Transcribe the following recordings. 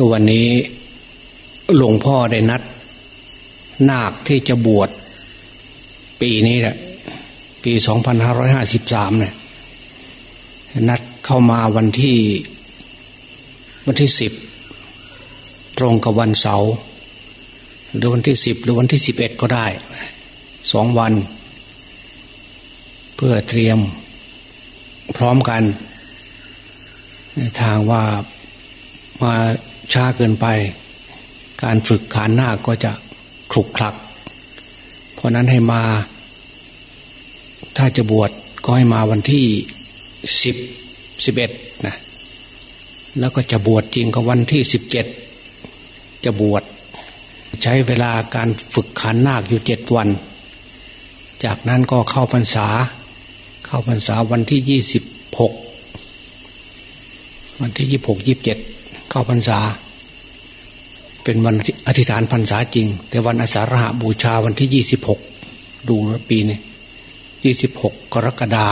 วันนี้หลวงพ่อได้นัด นาคที่จะบวชปีนี้แหละปีสองพันห้าร้อยห้าสิบสามเนี่ยนัดเข้ามาวันที่ วันที่สิบตรงกับวันเสาร์หรือวันที่สิบหรือวันที่สิบเอ็ดก็ได้สองวัน เพื่อเตรียมพร้อมกัน ทางว่ามา ช้าเกินไป การฝึกขานหน้าก็จะคลุกคลัก เพราะนั้นให้มา ถ้าจะบวชก็ให้มาวันที่สิบสิบเอ็ดนะแล้วก็จะบวชจริงก็วันที่สิบเจ็ดจะบวชใช้เวลาการฝึกขันนาคอยู่เจ็ดวัน จากนั้นก็เข้าพรรษา เข้าพรรษาวันที่ยี่สิบหกวันที่ยี่หกยี่บเจ็ด เข้าพรรษา เป็นวันอธิษฐานพรรษาจริง แต่วันอาสาฬหบูชาวันที่ยี่สิบหกดูปีนี้ยี่สิบหกกรกฎา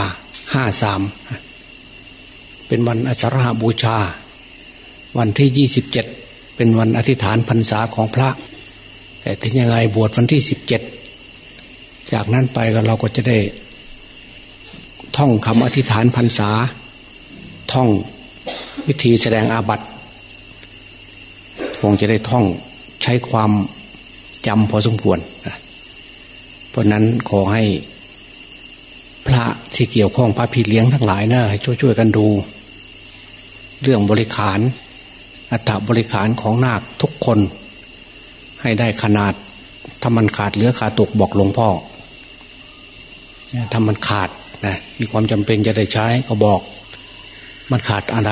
ห้าสามเป็นวันอาสาฬหบูชา วันที่ยี่สิบเจ็ดเป็นวันอธิษฐานพรรษาของพระ แต่ถึงยังไงบวชวันที่สิบเจ็ดจากนั้นไปก็เราก็จะได้ ท่องคำอธิษฐานพรรษา ท่องวิธีแสดงอาบัติ คงจะได้ท่องใช้ความจำพอสมควรเพราะนั้นขอให้พระที่เกี่ยวข้องพระพี่เลี้ยงทั้งหลายนะให้ช่วยๆกันดู เรื่องบริขาร อัตบริขารของนาคทุกคน ให้ได้ขนาดถ้ามันขาดเหลือขาดตกบอกหลวงพ่อถ้ามันขาดนะมีความจำเป็นจะได้ใช้ก็บอก มันขาดอะไร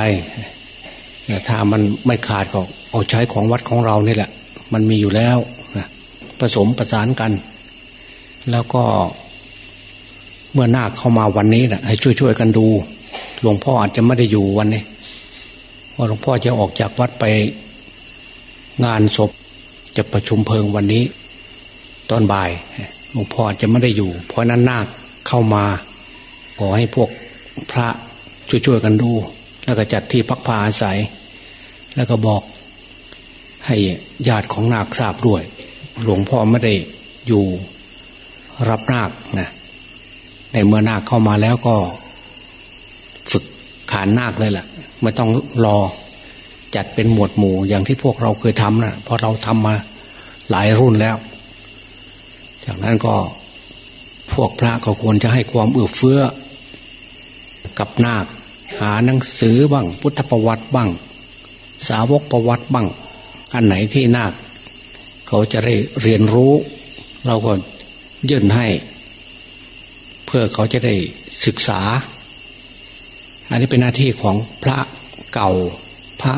ถ้ามันไม่ขาดก็เอาใช้ของวัดของเรานี่แหละ มันมีอยู่แล้วนะผสมประสานกัน แล้วก็เมื่อนาคเข้ามาวันนี้นะให้ช่วยๆกันดู หลวงพ่ออาจจะไม่ได้อยู่วันนี้ว่าหลวงพ่อจะออกจากวัดไปงานศพจะประชุมเพลิงวันนี้ ตอนบ่ายหลวงพ่อจะไม่ได้อยู่ เพราะนั้นนาคเข้ามาขอให้พวกพระช่วยๆกันดู แล้วก็จัดที่พักพาอาศัย แล้วก็บอกให้ญาติของนาคทราบด้วย หลวงพ่อไม่ได้อยู่รับนาคนะในเมื่อนาคเข้ามาแล้วก็ ฝึกขานนาคเลยแหละไม่ต้องรอจัดเป็นหมวดหมู่อย่างที่พวกเราเคยทำนะเพราะเราทำมาหลายรุ่นแล้ว จากนั้นก็พวกพระก็ควรจะให้ความเอื้อเฟื้อ กับนาค หาหนังสือบ้าง พุทธประวัติบ้าง สาวกประวัติบ้าง อันไหนที่นาคเขาจะได้เรียนรู้ เราก็ยื่นให้ เพื่อเขาจะได้ศึกษา อันนี้เป็นหน้าที่ของพระเก่าพระ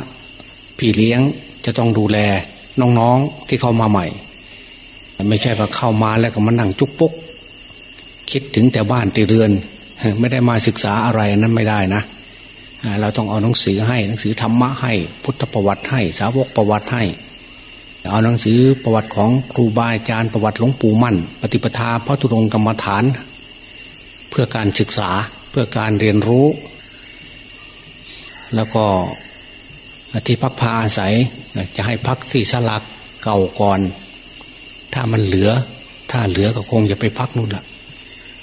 พี่เลี้ยงจะต้องดูแลน้องๆที่เข้ามาใหม่ ไม่ใช่ว่าเข้ามาแล้วก็มานั่งจุกปุ๊กคิดถึงแต่บ้านตีเรือน ไม่ได้มาศึกษาอะไรนั้นไม่ได้นะ เราต้องเอาหนังสือให้หนังสือธรรมะให้ พุทธประวัติให้ สาวกประวัติให้ เอาหนังสือประวัติของครูบาอาจารย์ประวัติหลวงปู่มั่น ปฏิปทาพระธุรงกรรมฐาน เพื่อการศึกษาเพื่อการเรียนรู้ แล้วก็ที่พักพาอาศัยจะให้พักที่สลักเก่าก่อน ถ้ามันเหลือ ถ้าเหลือก็คงจะไปพักนู่นละ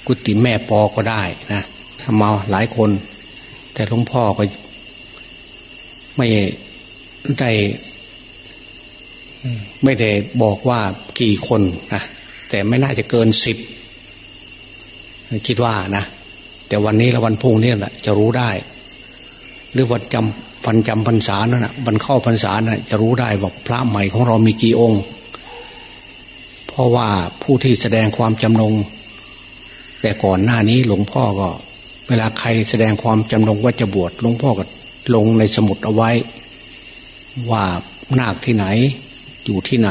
กุฏิแม่ปอก็ได้นะทำมาหลายคน แต่หลวงพ่อก็ไม่ได้ไม่ได้บอกว่ากี่คนนะแต่ไม่น่าจะเกินสิบคิดว่านะแต่วันนี้และวันพุ่งนี่แหละจะรู้ได้ หรือวันจำฟันจำพรรษานั่นนะวันเข้าพรรษานะ่ะจะรู้ได้ว่าพระใหม่ของเรามีกี่องค์ เพราะว่าผู้ที่แสดงความจำนง แต่ก่อนหน้านี้หลวงพ่อก็ เวลาใครแสดงความจำนงว่าจะบวชหลวงพ่อก็ลงในสมุดเอาไว้ ว่านาคที่ไหน อยู่ที่ไหน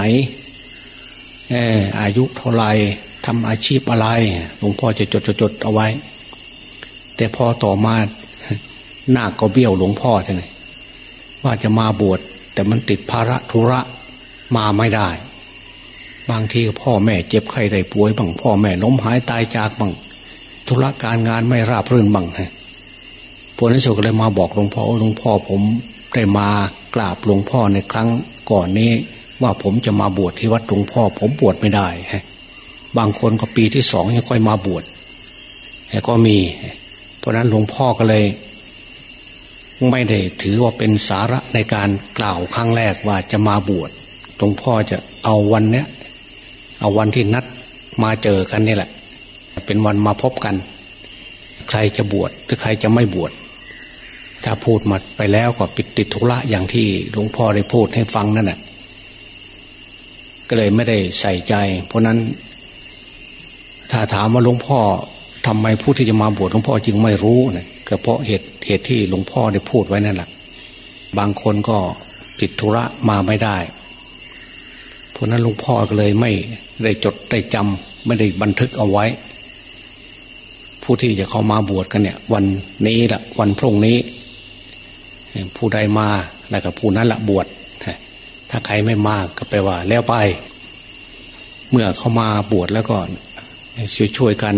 ออายุเท่าไรทำอาชีพอะไรหลวงพ่อจะจดจดเอาไว้ แต่พอต่อมานาคก็เบี้ยวหลวงพ่อท่านว่าจะมาบวชแต่มันติดภาระธุระมาไม่ได้ บางทีพ่อแม่เจ็บไข้ได้ป่วยบางพ่อแม่ล้มหายตายจากบาง ธุระการงานไม่ราบรื่นบ้างฮะพวกนั้นสุก็เลยมาบอกหลวงพ่อหลวงพ่อผมได้มากราบหลวงพ่อในครั้งก่อนนี้ ว่าผมจะมาบวชที่วัดหลวงพ่อ ผมบวชไม่ได้ฮะบางคนก็ปีที่สองยังค่อยมาบวชก็มี เพราะนั้นหลวงพ่อก็เลย ไม่ได้ถือว่าเป็นสาระในการกล่าวครั้งแรกว่าจะมาบวชหลวงพ่อจะเอาวันเนี้ยเอาวันที่นัดมาเจอกันนี่แหละ เป็นวันมาพบกัน ใครจะบวชหรือใครจะไม่บวชถ้าพูดมาไปแล้วก็ปิดติดทุระอย่างที่หลวงพ่อได้พูดให้ฟังนั่นแหละก็เลยไม่ได้ใส่ใจ เพราะนั้น ถ้าถามว่าหลวงพ่อทำไมผู้ที่จะมาบวชหลวงพ่อจึงไม่รู้นะก็เพราะเหตุเหตุที่หลวงพ่อได้พูดไว้นั่นแหละบางคนก็ติดธุระมาไม่ได้เพราะนั้นหลวงพ่อก็เลยไม่ได้จดได้จำไม่ได้บันทึกเอาไว้ ผู้ที่จะเข้ามาบวชกันเนี่ย วันนี้ละวันพรุ่งนี้ ผู้ใดมาแล้วก็ผู้นั้นละบวชถ้าใครไม่มาก็แปลว่า แล้วไป เมื่อเข้ามาบวชแล้วก็ช่วยช่วยกัน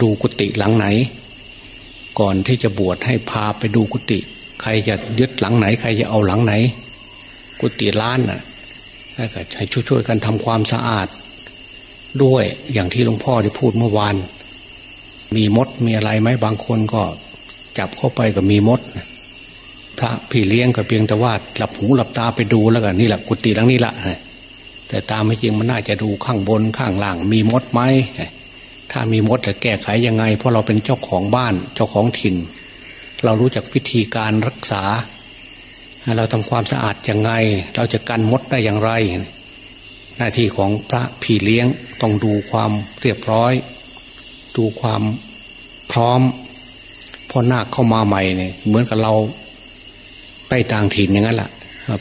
ดูกุฏิหลังไหน ก่อนที่จะบวชให้พาไปดูกุฏิใครจะยึดหลังไหน ใครจะเอาหลังไหน กุฏิล้านน่ะแล้วก็ให้ช่วยช่วยกันทำความสะอาด ด้วยอย่างที่หลวงพ่อได้พูดเมื่อวาน มีมดมีอะไรไหมบางคนก็จับเข้าไปก็มีมด พระพี่เลี้ยงก็เพียงแต่ว่าหลับหูหลับตาไปดูแล้วกันนี่แหละกุฏิหลังนี้ละแต่ตามไม่จริงมันน่าจะดูข้างบนข้างล่าง มีมดไหมถ้ามีมดจะแก้ไขยังไง เพราะเราเป็นเจ้าของบ้านเจ้าของถิ่น เรารู้จักวิธีการรักษา เราทำความสะอาดยังไง เราจะกันมดได้อย่างไร หน้าที่ของพระพี่เลี้ยงต้องดูความเรียบร้อย ดูความพร้อมพอนาคเข้ามาใหม่เนี่ยเหมือนกับเราไปต่างถิ่นอย่างนั้นแหละ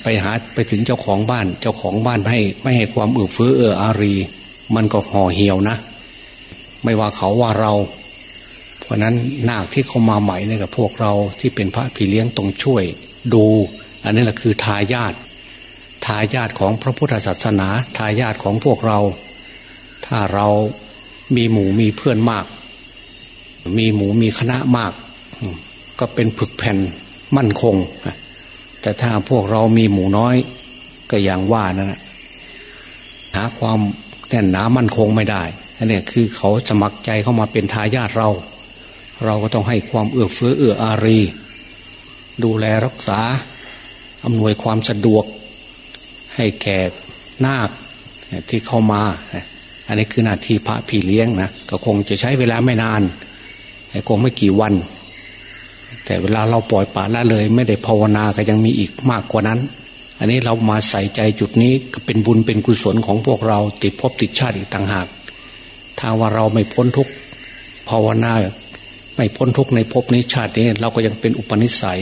ไปหาไปถึงเจ้าของบ้าน เจ้าของบ้านไม่ให้ไม่ให้ความเอื้อเฟื้อเอื้ออารี มันก็ห่อเหี่ยวนะ ไม่ว่าเขาว่าเรา เพราะนั้นนาคที่เข้ามาใหม่เนี่ยกับพวกเราที่เป็นพระพี่เลี้ยงต้องช่วยดู อันนี้แหละคือทายาททายาทของพระพุทธศาสนา ทายาทของพวกเรา ถ้าเรา มีหมู่มีเพื่อนมาก มีหมู่มีคณะมาก ก็เป็นผึกแผ่นมั่นคง แต่ถ้าพวกเรามีหมูน้อย ก็อย่างว่านั่นแหะหาความแน่นหนามั่นคงไม่ได้อันนี้คือเขาสมัครใจเข้ามาเป็นทายาทเรา เราก็ต้องให้ความเอื้อเฟื้อเอื้ออารี ดูแลรักษาอำนวยความสะดวก ให้แก่นาคที่เข้ามา อันนี้คือหน้าที่พระพี่เลี้ยงนะก็คงจะใช้เวลาไม่นานคงไม่กี่วัน แต่เวลาเราปล่อยป่าละเลย ไม่ได้ภาวนาก็ยังมีอีกมากกว่านั้น อันนี้เรามาใส่ใจจุดนี้ก็เป็นบุญเป็นกุศลของพวกเราติดภพติดชาติอีกต่างหาก ถ้าว่าเราไม่พ้นทุกภาวนาไม่พ้นทุกในภพนี้ชาตินี้ เราก็ยังเป็นอุปนิสัย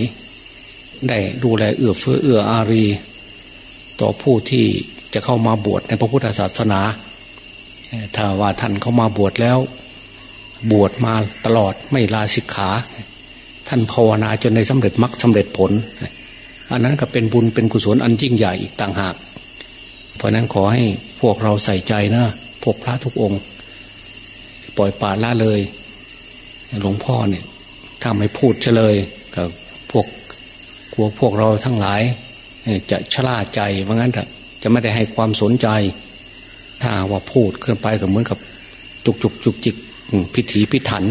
ได้ดูแลเอื้อเฟื้อเอื้ออารี ต่อผู้ที่จะเข้ามาบวชในพระพุทธศาสนา ถ้าว่าท่านเขามาบวชแล้ว บวชมาตลอดไม่ลาสิกขา ท่านภาวนาจนในสำเร็จมรรคสาเร็จผล อันนั้นก็เป็นบุญเป็นกุศลอันยิ่งใหญ่อีกต่างหาก เพราะนั้นขอให้พวกเราใส่ใจนะพวกพระทุกองค์ ปล่อยป่าละเลย หลวงพ่อเนี่ยถ้าไม่พูดเฉลยกับพวกกลัวพวกเราทั้งหลาย จะชลาใจว่างั้นจะไม่ได้ให้ความสนใจ ถ้าว่าพูดขึ้นไปก็เหมือนกับจุกจุกจุกจิกพิถีพิถัน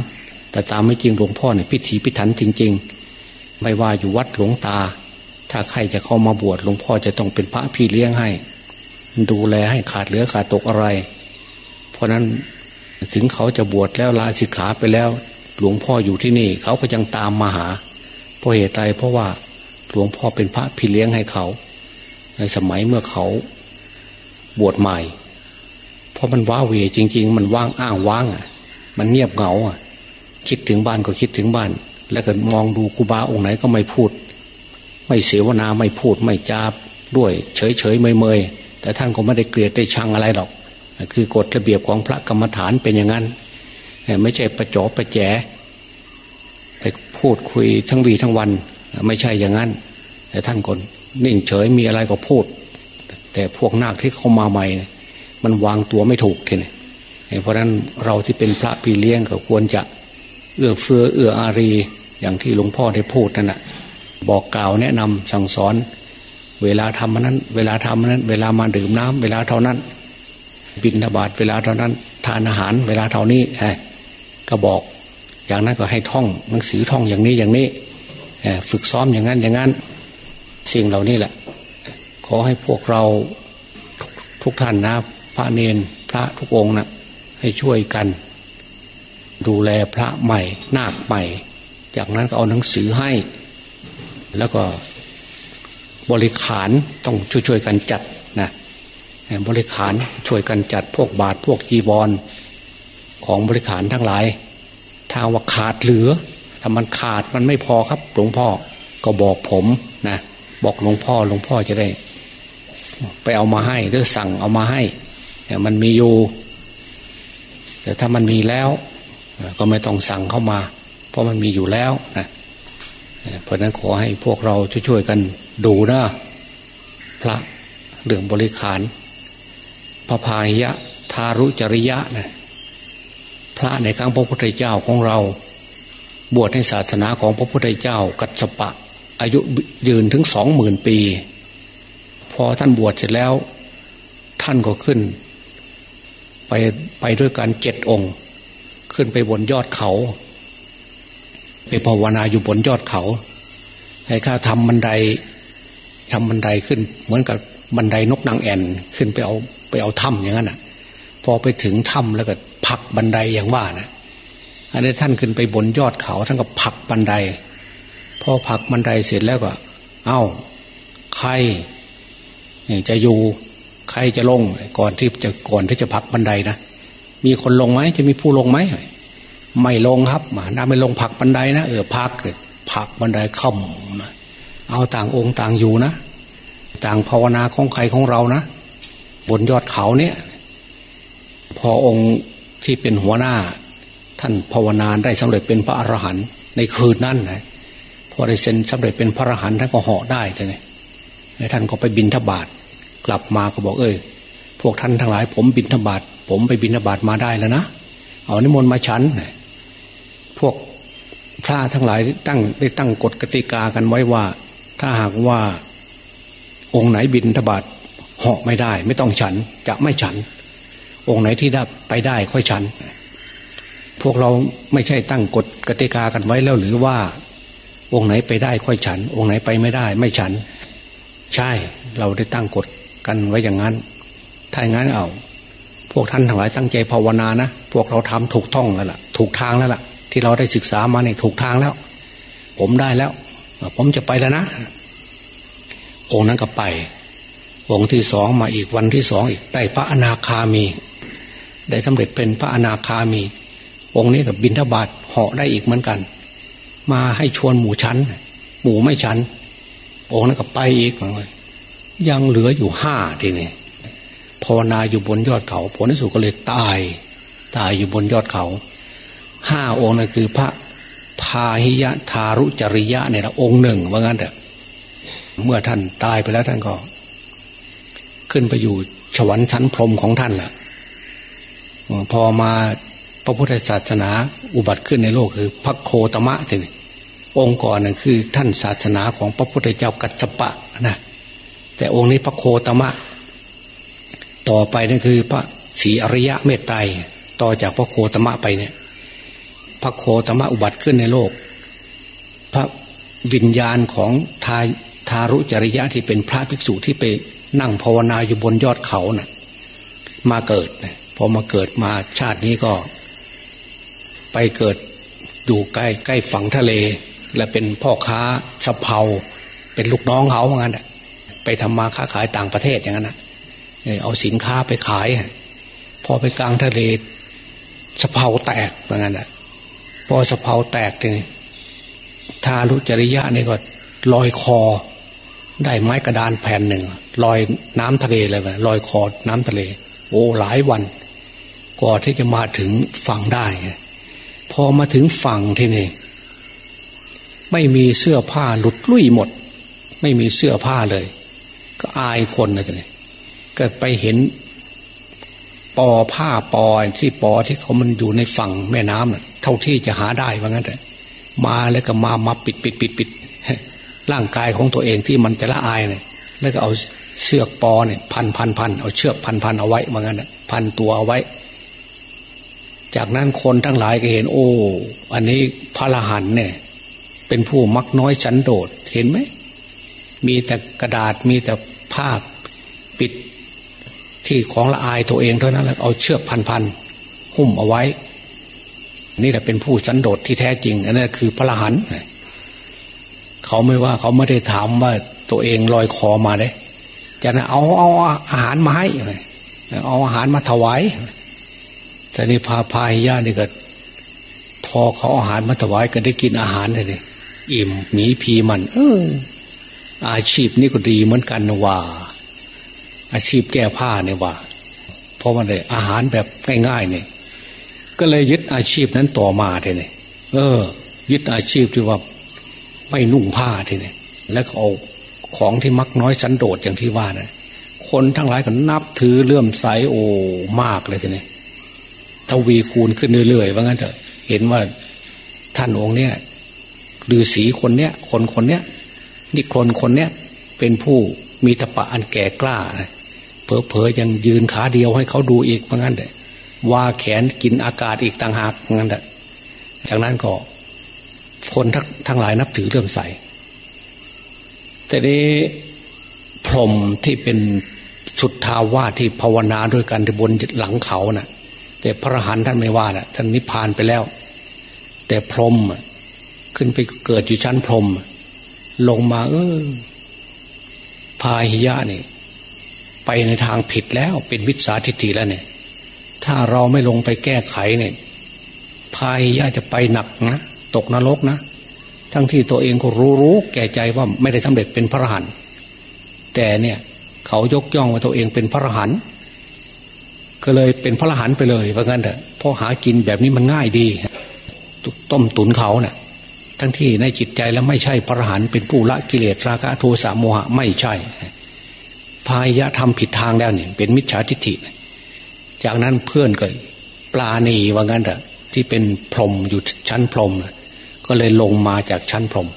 แต่ตามไม่จริงหลวงพ่อเนี่ยพิถีพิถันจริง ๆ ไม่ว่าอยู่วัดหลวงตา ถ้าใครจะเข้ามาบวชหลวงพ่อจะต้องเป็นพระพี่เลี้ยงให้ ดูแลให้ขาดเหลือขาดตกอะไร เพราะนั้นถึงเขาจะบวชแล้วลาสิกขาไปแล้ว หลวงพ่ออยู่ที่นี่ เขาก็ยังตามมาหาเพราะเหตุใดเพราะว่าหลวงพ่อเป็นพระพี่เลี้ยงให้เขา ในสมัยเมื่อเขาบวชใหม่ ราะมันว้าเวจริง ๆ มันว่างอ้างว่างอะ มันเงียบเหงาอะ คิดถึงบ้านก็คิดถึงบ้าน แล้วก็มองดูครูบาองค์ไหนก็ไม่พูด ไม่เสวนาไม่พูดไม่จาบด้วย เฉยเฉยเมยเมยแต่ท่านก็ไม่ได้เกลียดได้ชังอะไรหรอก คือกฎระเบียบของพระกรรมฐานเป็นอย่างนั้นไม่ใช่ประจบประแจไปพูดคุยทั้งวีทั้งวัน ไม่ใช่อย่างนั้น แต่ท่านคนนิ่งเฉยมีอะไรก็พูด แต่พวกนาคที่เข้ามาใหม่ มันวางตัวไม่ถูกทีนี้เพราะนั้นเราที่เป็นพระพี่เลี้ยงก็ควรจะเอื้อเฟื้อเอื้ออารี อย่างที่หลวงพ่อได้พูดนั่นแหะบอกกล่าวแนะนำสั่งสอน เวลาทำนั้น เวลาทำนั้น เวลามาดื่มน้ำเวลาเท่านั้น บินทบาทเวลาเท่านั้น ทานอาหาร เวลาเท่านี้ก็บอก อย่างนั้นก็ให้ท่องหนังสือท่องอย่างนี้อย่างนี้ฝึกซ้อมอย่างนั้นอย่างนั้น สิ่งเหล่านี้แหละ ขอให้พวกเราทุกท่านนะ พระเนนพระทุกองนะให้ช่วยกัน ดูแลพระใหม่ นาคใหม่ จากนั้นก็เอาหนังสือให้ แล้วก็บริขารต้องช่วยๆกันจัดนะบริขารช่วยกันจัดพวกบาทพวกจีบอลของบริขารทั้งหลายทางว่าขาดเหลือถ้ามันขาดมันไม่พอครับ หลวงพ่อก็บอกผมนะบอกหลวงพ่อหลวงพ่อจะได้ ไปเอามาให้หรือสั่งเอามาให้ มันมีอยู่ แต่ถ้ามันมีแล้ว ก็ไม่ต้องสั่งเข้ามา เพราะมันมีอยู่แล้วนะเพราะนั้นขอให้พวกเราช่วยๆกันดูนะพระเรื่องบริขาร พระพายะทารุจริยะนะพระในครั้งพระพุทธเจ้าของเรา บวชในศาสนาของพระพุทธเจ้า กัสปะ อายุยืนถึงสองหมื่นปี พอท่านบวชเสร็จแล้ว ท่านก็ขึ้น ไปไปด้วยกันเจ็ดองค์ ขึ้นไปบนยอดเขา ไปภาวนาอยู่บนยอดเขา ให้ข้าทำบันไดทำบันไดขึ้น เหมือนกับบันไดนกนางแอ่นขึ้นไปเอาไปเอาถ้ำอย่างนั้นอะ พอไปถึงถ้ำแล้วก็ผักบันไดอย่างว่านะอันนี้ท่านขึ้นไปบนยอดเขาท่านก็ผักบันได พอผักบันไดเสร็จแล้วก็ เอา้า ใครจะอยู่ ใครจะลงก่อนที่จะก่อนที่จะผักบันไดนะมีคนลงไหมจะมีผู้ลงไหมไม่ลงครับมาน้าไม่ลงผักบันไดนะเออพักผักบันไดค่อมเอาต่างองค์ต่างอยู่นะ ต่างภาวนาของใครของเรานะ บนยอดเขาเนี่ย พอองค์ที่เป็นหัวหน้า ท่านภาวนาได้สำเร็จเป็นพระอรหันต์ในคืนนั้นนะพอได้เซ็นสำเร็จเป็นพระอรหันต์ท่านก็เหาะได้เลยท่านก็ไปบินทบาท กลับมาก็บอกเอ้ยพวกท่านทั้งหลาย ผมบินทบาทผมไปบินทบาทมาได้แล้วนะเอานิมนต์มาฉันพวกพระทั้งหลายตั้งได้ตั้งกฎกติกากันไว้ว่า ถ้าหากว่าองค์ไหนบินทบาทเหาะไม่ได้ ไม่ต้องฉันจะไม่ฉัน องค์ไหนที่ได้ไปได้ค่อยฉัน พวกเราไม่ใช่ตั้งกฎกติกากันไว้แล้วหรือว่า องค์ไหนไปได้ค่อยฉัน องค์ไหนไปไม่ได้ ไม่ฉัน ใช่เราได้ตั้งกฎ กันไว้อย่างนั้น ถ้าอย่างนั้นเอา พวกท่านทั้งหลายตั้งใจภาวนานะ พวกเราทำถูกท่องแล้วล่ะ ถูกทางแล้วล่ะ ที่เราได้ศึกษามาในถูกทางแล้ว ผมได้แล้ว ผมจะไปแล้วนะ องค์นั้นก็ไป องค์ที่สองมาอีกวันที่สองอีกได้พระอนาคามี ได้สำเร็จเป็นพระอนาคามี องค์นี้กับบินทบาทเหาะได้อีกเหมือนกัน มาให้ชวนหมู่ชั้น หมู่ไม่ชั้นองค์นั้นก็ไปอีกหน่อย ยังเหลืออยู่ห้าทีนี้ภาวนาอยู่บนยอดเขา ผลที่สุดก็เลยตาย ตายอยู่บนยอดเขาห้าองค์นั่นคือพระพาหิยะทารุจริยะเนี่ยละองค์หนึ่งว่างั้นเถอะเมื่อท่านตายไปแล้วท่านก็ ขึ้นไปอยู่ฉวันชั้นพรมของท่านแหละพอมาพระพุทธศาสนาอุบัติขึ้นในโลกคือพระโคตมะทีนี้องค์ก่อนนั่นคือ ท่านศาสนาของพระพุทธเจ้ากัจจปะนะ แต่องค์นี้พระโคตมะ ต่อไปนั่นคือ พระศรีอริยะเมตไตรต่อจากพระโคตมะไปเนี่ย พระโคตมะอุบัติขึ้นในโลก พระวิญญาณของทาทารุจริยะที่เป็นพระภิกษุที่ไปนั่งภาวนาอยู่บนยอดเขานะ่ะ มาเกิดพอมาเกิดมาชาตินี้ก็ ไปเกิดอยู่ใกล้ใกล้ฝั่งทะเล และเป็นพ่อค้าสะเพาเป็นลูกน้องเขาเหมือนกัน ไปทำมาค้าขายต่างประเทศอย่างนั้นนะเอาสินค้าไปขาย พอไปกลางทะเลสะเพาแตกเหมือนกันแหละพอสะเพาแตกเนี่ยทารุจริยะนี่ก็ลอยคอ ได้ไม้กระดานแผ่นหนึ่งลอยน้ำทะเลเลยลอยคอน้ำทะเล โอ้หลายวันก่อนที่จะมาถึงฝั่งได้พอมาถึงฝั่งที่นี่ไม่มีเสื้อผ้าหลุดลุ่ยหมด ไม่มีเสื้อผ้าเลย ก็อายคนนะจ๊ะเนี่ยไปเห็นปอผ้าปอที่ปอที่เขามันอยู่ในฝั่งแม่น้ำน่ะ เท่าที่จะหาได้ว่างั้นแต่มาแล้วก็มามาปิดปิดปิดปิดร่างกายของตัวเองที่มันจะละอายเนี่ยแล้วก็เอาเสือกปอเนี่ย พันพันพันเอาเชือกพันพันเอาไว้เหมือนกันพันตัวเอาไว้ จากนั้นคนทั้งหลายก็เห็น โอ้ อันนี้พระละหันเนี่ย เป็นผู้มักน้อยชั้นโดดเห็นไหม มีแต่กระดาษมีแต่ภาพปิดที่ของละอายตัวเองเท่านั้นแล้วเอาเชือกพันพันหุ้มเอาไว้ นี่แหละเป็นผู้สันโดษที่แท้จริง อันนั้นคือพระละหันเขาไม่ว่าเขาไม่ได้ถามว่าตัวเองลอยคอมาเลยจะนะเอาเอาอาหารมาให้เอาอาหารมาถวายแต่นี่พาพายญาตินี่ก็พอเขาอาหารมาถวายก็ได้กินอาหารเลยอิ่มหมีพีมัน เออ อาชีพนี่ก็ดีเหมือนกันนว่า อาชีพแก้ผ้าเนี่ยว่า เพราะว่าเลยอาหารแบบง่ายๆเนี่ยก็เลยยึดอาชีพนั้นต่อมาทีนี่เออ ยึดอาชีพที่ว่าไม่นุ่งผ้าทีนี่แล้วก็เอาของที่มักน้อยสันโดษอย่างที่ว่านะคนทั้งหลายก็นับถือเลื่อมใสโอ้มากเลยทีนี้ทวีคูณขึ้นเรื่อยๆว่างั้นเถอะเห็นว่าท่านองค์เนี้ยฤาษีคนเนี้ยคนคนเนี้ย นิครนคนเนี้ยเป็นผู้มีตะปะอันแก่กล้าเพอๆยังยืนขาเดียวให้เขาดูอีกว่าะงั้นเถอะว่าแขนกินอากาศอีกต่างหากงั้นเถอะจากนั้นก็คนทั้งทั้งหลายนับถือเลื่อมใส แต่นี้พรมที่เป็นสุดทาวาที่ภาวนาด้วยกันที่บนหลังเขานะ่ะ แต่พระหันท่านไม่ว่านะ่ะ ท่านนิพพานไปแล้ว แต่พรมขึ้นไปเกิดอยู่ชั้นพรม ลงมา เออพาหิยะนี่ไปในทางผิดแล้วเป็นวิสาทิฏฐิแล้วเนี่ย ถ้าเราไม่ลงไปแก้ไขเนี่ยพาหิยะจะไปหนักนะตกนรกนะทั้งที่ตัวเองก็รู้รู้แก่ใจว่าไม่ได้สำเร็จเป็นพระหันแต่เนี่ย เขายกย่องว่าตัวเองเป็นพระหันก็เลยเป็นพระหันไปเลยว่าะงั้นเถอะพราะหากินแบบนี้มันง่ายดี ต้มตุนเขาเนะ่ะ ทั้งที่ในจิตใจแล้วไม่ใช่พระหันเป็นผู้ละกิเลสราคะโทสะโมหะไม่ใช่พายะทำผิดทางแล้วเนี่ยเป็นมิจฉาทิฏฐิ จากนั้นเพื่อนก็ปลาณีว่างั้นเถอะที่เป็นพรมอยู่ชั้นพรมก็เลยลงมาจากชั้นพรม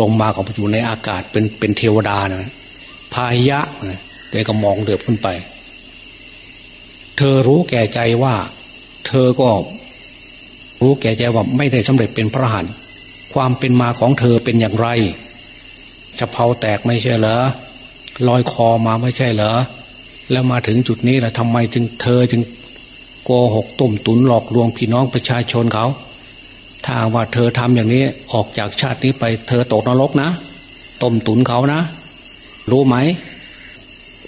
ลงมาของอยู่ในอากาศเป็นเป็นเทวดานะพายะเด็กก็มองเดือบขึ้นไป เธอรู้แก่ใจว่า เธอก็รู้แก่ใจว่าไม่ได้สำเร็จเป็นพระหัน ความเป็นมาของเธอเป็นอย่างไรจะเผาแตกไม่ใช่เหรอลอยคอมาไม่ใช่เหรอแล้วมาถึงจุดนี้แล้วทำไมจึงเธอจึงโกหกตุ่มตุนหลอกลวงพี่น้องประชาชนเขา ถ้าว่าเธอทำอย่างนี้ออกจากชาตินี้ไป เธอตกนรกนะต้มตุนเขานะ รู้ไหม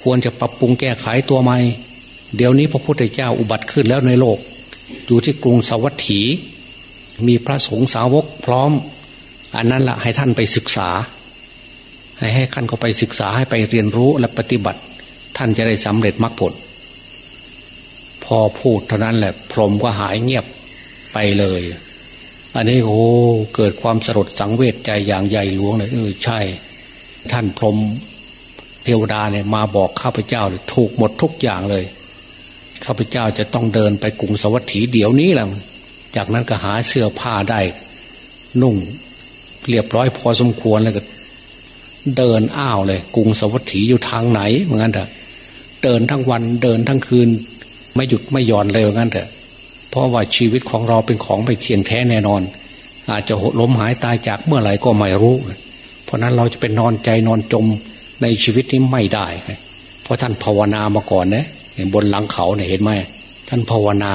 ควรจะปรับปรุงแก้ไขตัวใหม่ เดี๋ยวนี้พระพุทธเจ้าอุบัติขึ้นแล้วในโลก อยู่ที่กรุงสวัสถี มีพระสงฆ์สาวกพร้อม อันนั้นละให้ท่านไปศึกษา ให้ให้ท่านก็ไปศึกษาให้ไปเรียนรู้และปฏิบัติ ท่านจะได้สำเร็จมรรคผล พอพูดเท่านั้นแหละ พรหมก็หายเงียบไปเลย อันนี้โอ้เกิดความสลดสังเวชใจอย่างใหญ่หลวงเลยเออใช่ ท่านพรหมเทวดาเนี่ยมาบอกข้าพเจ้าถูกหมดทุกอย่างเลยข้าพเจ้าจะต้องเดินไปกรุงสวัสดีเดี๋ยวนี้แหละ จากนั้นก็หาเสื้อผ้าได้ นุ่งเรียบร้อยพอสมควรแล้วก็เดินอ้าวเลยกรุงสวัสดีอยู่ทางไหนเหมือนกันเถอะเดินทั้งวันเดินทั้งคืน ไม่หยุดไม่หย่อนเลยเหมือนกันเถอะเพราะว่าชีวิตของเราเป็นของไม่เที่ยงแท้แน่นอน อาจจะหดล้มหายตายจากเมื่อไหร่ก็ไม่รู้ เพราะนั้นเราจะเป็นนอนใจนอนจมในชีวิตนี้ไม่ได้ เพราะท่านภาวนามาก่อนนะบนหลังเขาเนี่ยเห็นไหมท่านภาวนา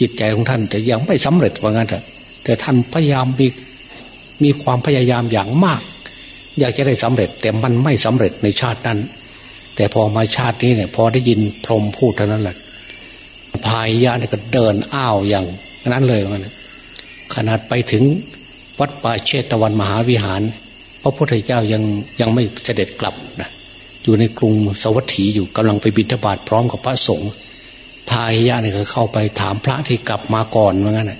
จิตใจของท่าน แต่ยังไม่สำเร็จว่างั้นเถอะแต่ท่านพยายามมีมีความพยายามอย่างมาก อยากจะได้สำเร็จ แต่มันไม่สำเร็จในชาตินั้น แต่พอมาชาตินี้เนี่ย พอได้ยินพรหมพูดเท่านั้นแหละพายยะเนี่ยก็เดินอ้าวอย่างนั้นเลยมันขนาดไปถึงวัดป่าเชตวันมหาวิหาร พระพุทธเจ้ายังยังไม่เสด็จกลับนะอยู่ในกรุงสวัสถีอยู่กำลังไปบิณฑบาตพร้อมกับพระสงฆ์ พายยะเนี่ยก็เข้าไปถามพระที่กลับมาก่อนเหมือนกัน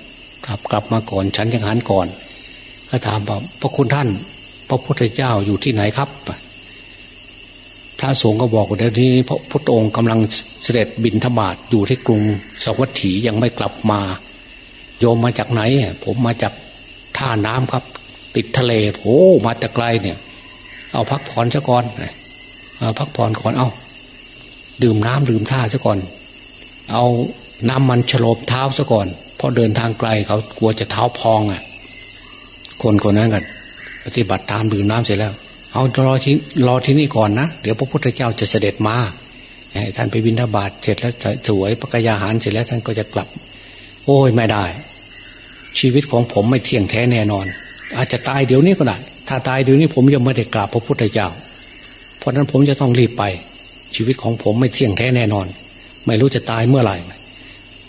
กลับกลับมาก่อนฉันยังหันก่อน ก็ถามว่าพระคุณท่าน พระพุทธเจ้าอยู่ที่ไหนครับ พระสงฆ์ก็บอกว่าเดี๋ยวนี้ พระพุทธองค์กำลังเสด็จบินธบาตอยู่ที่กรุงสวัสถียังไม่กลับมา โยมมาจากไหน ผมมาจากท่าน้ำครับ ติดทะเลโอ้มาแต่ไกลเนี่ย เอาพักผ่อนซะก่อนพักผ่อนก่อนเอาดื่มน้ำดื่มท่าซะก่อน เอาน้ำมันฉลบเท้าซะก่อนเพราะเดินทางไกลเขากลัวจะเท้าพองอะ คนคนนั้นกันปฏิบัติตามดื่มน้ำเสร็จแล้ว เอารอที่รอที่นี่ก่อนนะ เดี๋ยวพระพุทธเจ้าจะเสด็จมาท่านไปบิณฑบาตเสร็จแล้วสวยปกยาหารเสร็จแล้วท่านก็จะกลับ โอ้ยไม่ได้ ชีวิตของผมไม่เที่ยงแท้แน่นอน อาจจะตายเดี๋ยวนี้ก็ได้ ถ้าตายเดี๋ยวนี้ผมยังไม่ได้กราบพระพุทธเจ้า เพราะนั้นผมจะต้องรีบไป ชีวิตของผมไม่เที่ยงแท้แน่นอน ไม่รู้จะตายเมื่อไหร่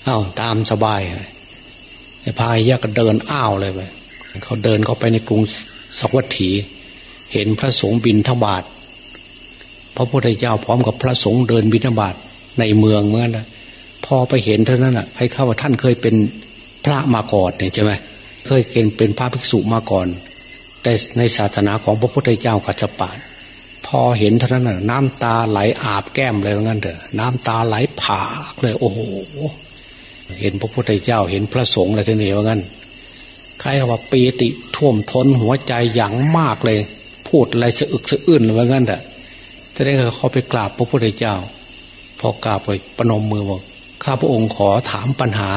อ้าวตามสบายไอ้พายยะก็เดินอ้าวเลยไปเขาเดินเข้าไปในกรุงสวัสถีเห็นพระสงฆ์บินทบาทพระพุทธเจ้าพร้อมกับพระสงฆ์เดินบิณฑบาตในเมืองเมื่อนะพอไปเห็นเท่านั้นอะให้เข้าว่าท่านเคยเป็นพระมาก่อนเนี่ยใช่ไหมเคยเป็นเป็นพระภิกษุมาก่อน แต่ในศาสนาของพระพุทธเจ้ากัจจปาด พอเห็นเท่านั้นน่ะน้ำตาไหลอาบแก้มเลยว่างั้นเถอะน้ำตาไหลผาเลย โอ้โหเห็นพระพุทธเจ้าเห็นพระสงฆ์อะไรทีนี้ว่างั้นใครว่าปีติท่วมท้นหัวใจอย่างมากเลย พูดอะไรสะอึกสะอื้นว่างั้นเถอะแสดงเขาไปกราบพระพุทธเจ้า พอกราบไปปนมมือบอกข้าพระองค์ขอถามปัญหา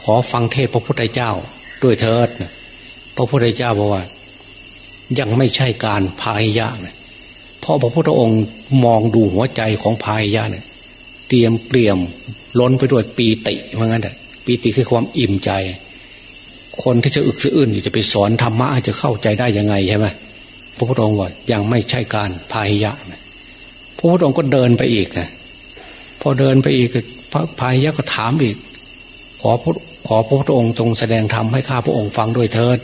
ขอฟังเทศพระพุทธเจ้า ด้วยเถิดพระพุทธเจ้าบอกว่า ยังไม่ใช่การพายยะเนี่ย พราะพระพุทธองค์มองดูหัวใจของพายยะเนี่ยเตรียมเปลี่ยมล้นไปด้วยปีติเหมือนกันแต่ปีติคือความอิ่มใจ คนที่จะอึกสะอื้นอยู่จะไปสอนธรรมะจะเข้าใจได้ยังไงใช่ไหมพระพุทธองค์ว่ายังไม่ใช่การพายยะนพระพุทธองค์ก็เดินไปอีกนะพอเดินไปอีกพระพายยะก็ถามอีก ขอพระขอพระพุทธองค์ทรงแสดงธรรมให้ข้าพระองค์ฟังด้วยเถิด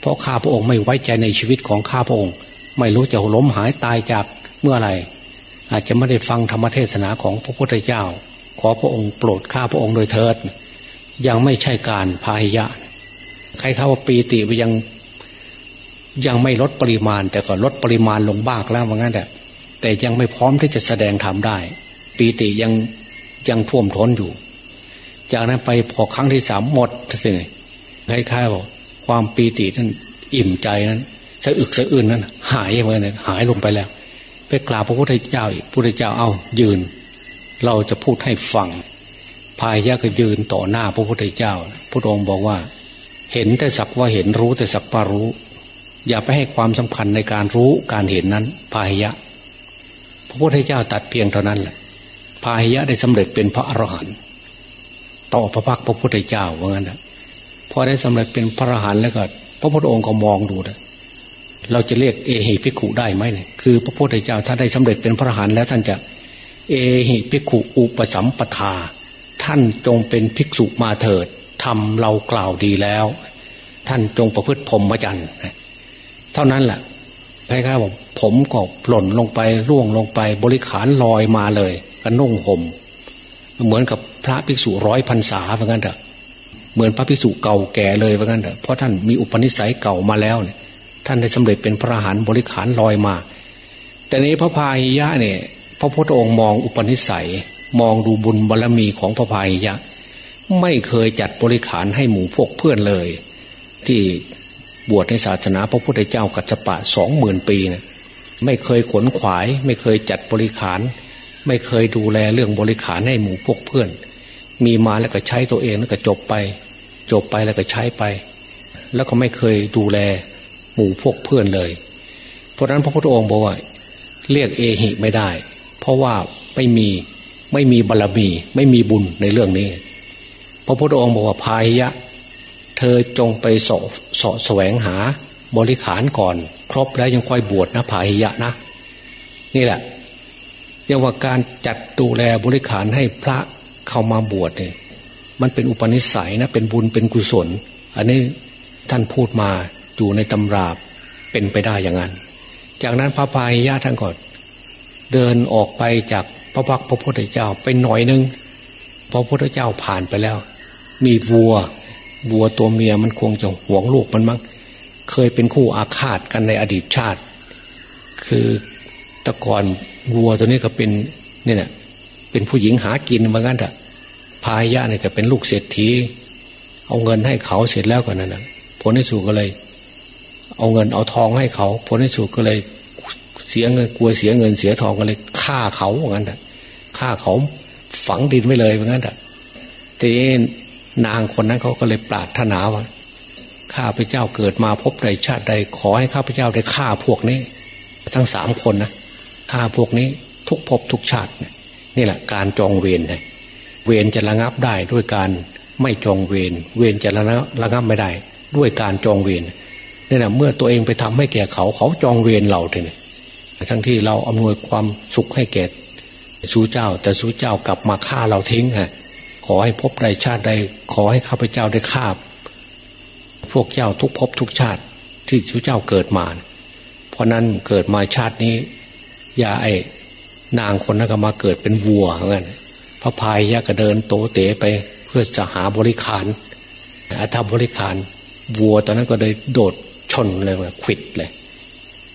เพราะข้าพระองค์ไม่ไว้ใจในชีวิตของข้าพระองค์ ไม่รู้จะล้มหายตายจากเมื่อไรอาจจะไม่ได้ฟังธรรมเทศนาของพระพุทธเจ้า ขอพระองค์โปรดข้าพระองค์โดยเถิด ยังไม่ใช่การพายยะ ใครเขาว่าปีติไปยังยังไม่ลดปริมาณ แต่ก็ลดปริมาณลงบ้างแล้วว่างั้นแต่แต่ยังไม่พร้อมที่จะแสดงธรรมได้ ปีติยังยังท่วมท้นอยู่ จากนั้นไปพอครั้งที่สามหมดทีนี้คล้ายๆบอกความปีตินั้นอิ่มใจนั้น สะอึกสะอื้นนั้น หายไปเลยหายลงไปแล้ว ไปกราบพระพุทธเจ้าอีกพระพุทธเจ้าเอายืน เราจะพูดให้ฟังพายะก็ยืนต่อหน้าพระพุทธเจ้าพระองค์บอกว่า เห็นแต่สักว่าเห็นรู้แต่สักว่ารู้ อย่าไปให้ความสำคัญในการรู้การเห็นนั้นพายะ พระพุทธเจ้าตัดเพียงเท่านั้นแหละพาหิยะได้สำเร็จเป็นพระอรหันต์ต่อพระพักพระพุทธเจ้าว่างั้นนะพอได้สำเร็จเป็นพระอรหันต์แล้วก็ พระพุทธองค์ก็มองดูนะ เราจะเรียกเอหิภิกขุได้ไหมเนี่ยคือ พระพุทธเจ้าท่านได้สำเร็จเป็นพระอรหันต์แล้วท่านจะ เอหิภิกขุอุปสัมปทา ท่านจงเป็นภิกษุมาเถิดทำเรากล่าวดีแล้ว ท่านจงประพฤติพรหมจรรย์เท่านั้นแหละพระค้าบอกผมก็หล่นลงไปร่วงลงไปบริขารลอยมาเลยก็นุ่งห่มเหมือนกับพระภิกษุร้อยพรรษาเหมือนกันเถอะเหมือนพระภิกษุเก่าแก่เลยเหมือนกันเถอะเพราะท่านมีอุปนิสัยเก่ามาแล้วเนี่ย ท่านได้สำเร็จเป็นพระหานบริขารลอยมา แต่นี้พระพายยะเนี่ยพระพุทธองค์มองอุปนิสัย มองดูบุญบารรมีของพระพายยะ ไม่เคยจัดบริขารให้หมู่พวกเพื่อนเลย ที่บวชในศาสนาพระพุทธเจ้ากัจจปะสองหมื่นปีเนี่ยไม่เคยขนขวาย ไม่เคยจัดบริขาร ไม่เคยดูแลเรื่องบริขารให้หมู่พวกเพื่อน มีมาแล้วก็ใช้ตัวเองแล้วก็จบไป จบไปแล้วก็ใช้ไป แล้วก็ไม่เคยดูแล มู่พวกเพื่อนเลย เพราะนั้นพระพุทธองค์บอกว่า เรียกเอหิไม่ได้ เพราะว่าไม่มีไม่มีบารรมี ไม่มีบุญในเรื่องนี้ พระพุทธองค์บอกว่าพายยะเธอจงไปสอบสอแสวงหาบริขารก่อน ครบแล้วยังค่อยบวชนะผาหิยะนะ นี่แหละเรียกว่าการจัดดูแลบริขารให้พระเข้ามาบวชเนี่ยมันเป็นอุปนิสัยนะเป็นบุญเป็นกุศล อันนี้ท่านพูดมา อยู่ในตำราเป็นไปได้อย่างนั้น จากนั้นพระพายยะท่านก็เดินออกไปจากพระพักพระพุทธเจ้าไปหน่อยนึงพระพุทธเจ้าผ่านไปแล้ว มีวัววัวตัวเมียมันคงจะหวงลูกมันมั้งเคยเป็นคู่อาฆาตกันในอดีตชาติ คือตะกอนวัวตัวนี้ก็เป็นเนี่ยนะเป็นผู้หญิงหากินเหมือนกันอะพายะเนี่ยก็เป็นลูกเศรษฐี เอาเงินให้เขาเสร็จแล้วก่อนนั่นนะผลที่สุดก็เลย เอาเงินเอาทองให้เขาผลที่สุดก็เลยเสียเงินกลัวเสียเงินเสียทองก็เลยฆ่าเขาเหมือนกันฆ่าเขาฝังดินไว้เลยเหมือนกันทีนี้นางคนนั้นเขาก็เลยปรารถนาว่าข้าพเจ้าเกิดมาพบใดชาติใดขอให้ข้าพเจ้าได้ฆ่าพวกนี้ ทั้งสามคนนะฆ่าพวกนี้ทุกภพทุกชาตินี่แหละการจองเวรเลยเวรจะระงับได้ด้วยการไม่จองเวรเวรจะระระงับไม่ได้ ด้วยการจองเวร นี่แหละเมื่อตัวเองไปทำให้แก่เขาเขาจองเวรเราทีนี้ทั้งที่เราอำนวยความสุขให้แก่สู้เจ้า แต่สู้เจ้ากลับมาฆ่าเราทิ้งฮะขอให้พบใดชาติใดขอให้ข้าพเจ้าได้ฆ่าพวกเจ้าทุกภพทุกชาติที่สู้เจ้าเกิดมา เพราะนั้นเกิดมาชาตินี้อย่าไอ้นางคนนั้นก็มาเกิดเป็นวัวเหมือนพระพายยะก็เดินโตเตะไปเพื่อจะหาบริขารอาธรรมบริขารวัวตอนนั้นก็เลยโดด ชนเลยว่าขิดเลย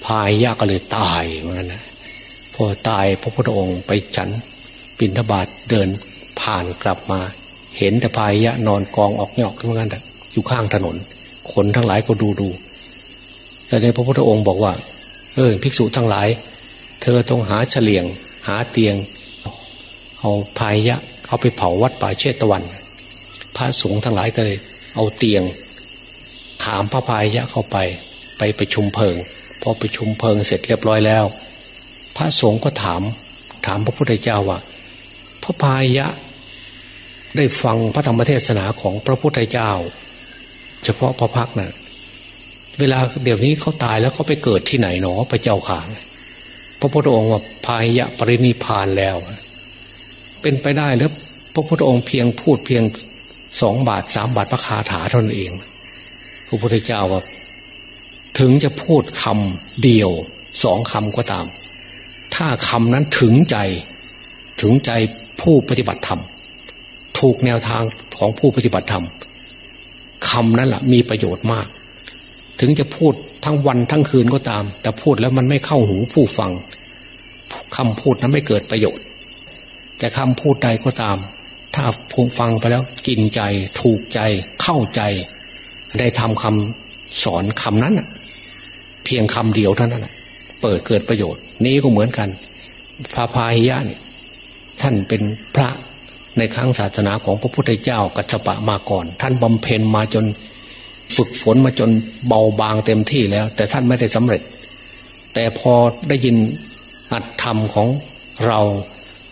พายยะก็เลยตายเหมือนกันนะพอตายพระพุทธองค์ไปฉันปินทบาทเดินผ่านกลับมา เห็นแต่พายยะนอนกองออกหยอกเหมือนกันอยู่ข้างถนน คนทั้งหลายก็ดูดูแต่ในพระพุทธองค์บอกว่า เออภิกษุทั้งหลาย เธอต้องหาเฉลียง หาเตียง เอาพายยะเอาไปเผาวัดป่าเชตวัน พระสงฆ์ทั้งหลายก็เลย เอาเตียง ถามพระพายยะเข้าไป ไปไปชุมเพลิง พอไปชุมเพลิงเสร็จเรียบร้อยแล้ว พระสงฆ์ก็ถาม ถามพระพุทธเจ้าว่า พระพายะ ได้ฟังพระธรรมเทศนาของพระพุทธเจ้า เฉพาะพระพักนะ่ะเวลาเดี๋ยวนี้เขาตายแล้วเขาไปเกิดที่ไหนหนอพระเจ้าข่าพระพุทธองค์ว่าพายะปรินิพานแล้ว เป็นไปได้แล้วพระพุทธองค์เพียงพูดเพียงสองบาทสามบาทพระคาถาเท่านั้นเอง พระพุทธเจ้าว่าถึงจะพูดคำเดียวสองคำก็ตาม ถ้าคำนั้นถึงใจถึงใจผู้ปฏิบัติธรรม ถูกแนวทางของผู้ปฏิบัติธรรมคำนั้นแหละมีประโยชน์มาก ถึงจะพูดทั้งวันทั้งคืนก็ตาม แต่พูดแล้วมันไม่เข้าหูผู้ฟังคำพูดนั้นไม่เกิดประโยชน์ แต่คำพูดใดก็ตาม ถ้าพูฟังไปแล้วกินใจ ถูกใจเข้าใจ ได้ทำคำสอนคำนั้นเพียงคำเดียวเท่านั้นเปิดเกิดประโยชน์ นี้ก็เหมือนกันพระพาหิยะนี่ท่านเป็นพระในครั้งศาสนาของพระพุทธเจ้ากัจจปะมาก่อน ท่านบำเพ็ญมาจนฝึกฝนมาจนเบาบางเต็มที่แล้ว แต่ท่านไม่ได้สำเร็จ แต่พอได้ยินอัตธรรมของเรา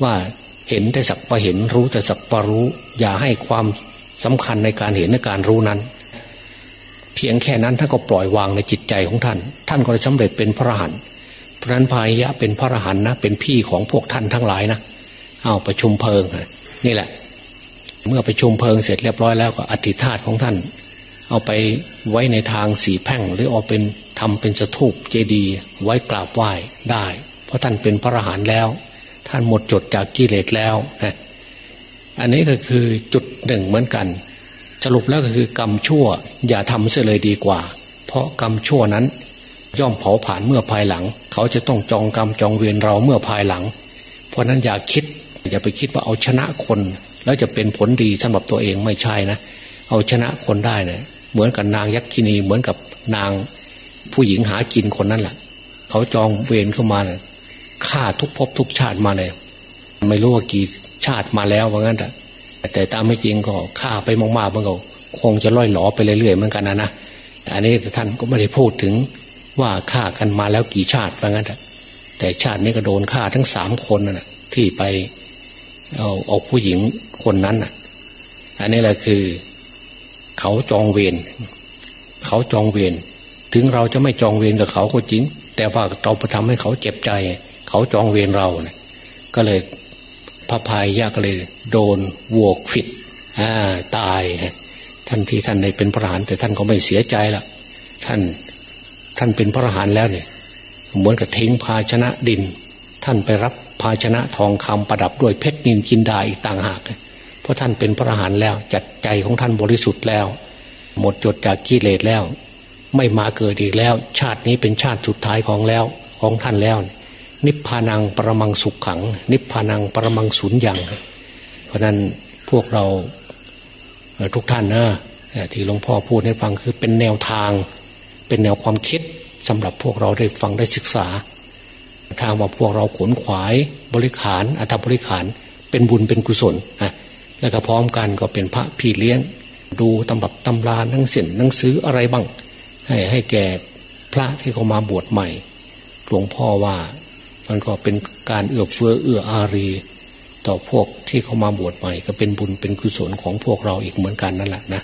ว่าเห็นแต่สักว่าเห็นรู้แต่สักว่ารู้ อย่าให้ความสำคัญในการเห็นในการรู้นั้น เพียงแค่นั้นท่านก็ปล่อยวางในจิตใจของท่าน ท่านก็ได้สำเร็จเป็นพระอรหันต์เพราะนั้นพายะเป็นพระอรหันต์นะเป็นพี่ของพวกท่านทั้งหลายนะเอาประชุมเพลิงนี่แหละ เมื่อประชุมเพลิงเสร็จเรียบร้อยแล้วก็อธิธาตของท่าน เอาไปไว้ในทางสีแพ่ง หรือเอาเป็นทำเป็นสถูปเจดีย์ไว้กราบไหว้ได้ เพราะท่านเป็นพระอรหันต์แล้ว ท่านหมดจดจากกิเลสแล้วนะอันนี้ก็คือจุดหนึ่งเหมือนกัน สรุปแล้วก็คือกรรมชั่ว อย่าทำเสียเลยดีกว่า เพราะกรรมชั่วนั้น ย่อมเผาผ่านเมื่อภายหลัง เขาจะต้องจองกรรมจองเวรเราเมื่อภายหลัง เพราะนั้นอย่าคิด อย่าไปคิดว่าเอาชนะคน แล้วจะเป็นผลดีสำหรับตัวเองไม่ใช่นะ เอาชนะคนได้เนะี่ยเหมือนกับนางยักษินีเหมือนกับนางผู้หญิงหากินคนนั้นแหละเขาจองเวรเข้ามาเนะฆ่าทุกภพทุกชาติมาเลย ไม่รู้ว่ากี่ชาติมาแล้วว่างั้นแต่ แต่ตามไม่จริงก็ฆ่าไปมากๆมันก็คงจะล่อยหลอไปเรื่อยๆเหมือนกันนะนะอันนี้ท่านก็ไม่ได้พูดถึงว่าฆ่ากันมาแล้วกี่ชาติว่างั้นแต่ชาตินี้ก็โดนฆ่าทั้งสามคนนะที่ไปเอาเอาผู้หญิงคนนั้นอะ อันนี้แหละคือ เขาจองเวรเขาจองเวรถึงเราจะไม่จองเวรกับเขาก็จริง แต่ว่าเราไปทำให้เขาเจ็บใจ เขาจองเวรเราเนี่ยก็เลย พระพายยะก็เลยโดนวัวขิดาตายท่านที่ท่านในเป็นพระหานแต่ท่านก็ไม่เสียใจละท่านท่านเป็นพระหานแล้วเนี่ยเหมือนกับทิ้งภาชนะดิน ท่านไปรับภาชนะทองคำประดับด้วยเพชรนินจินดาอีกต่างหาก เพราะท่านเป็นพระหันแล้วจัดใจของท่านบริสุทธิ์แล้ว หมดจดจากกิเลสแล้ว ไม่มาเกิดอีกแล้ว ชาตินี้เป็นชาติสุดท้ายของแล้วของท่านแล้วนิ นิพพานังปรมังสุขขัง นิพพานังปรมังสุญญ์ยัง เพราะนั้นพวกเราทุกท่านนะที่หลวงพ่อพูดให้ฟังคือเป็นแนวทาง เป็นแนวความคิดสำหรับพวกเราได้ฟังได้ศึกษา ทางว่าพวกเราขนขวายบริขารอัฐบริขารเป็นบุญเป็นกุศลอะแล้วก็พร้อมกันก็เป็นพระพี่เลี้ยง ดูตำรับตำราหนังเสียนหนังสืออะไรบ้าง ให้ให้แก่พระที่เขามาบวชใหม่หลวงพ่อว่า มันก็เป็นการเอื้อเฟื้อเอื้ออารี ต่อพวกที่เขามาบวชใหม่ ก็เป็นบุญเป็นกุศลของพวกเราอีกเหมือนกันนั่นแหละนะ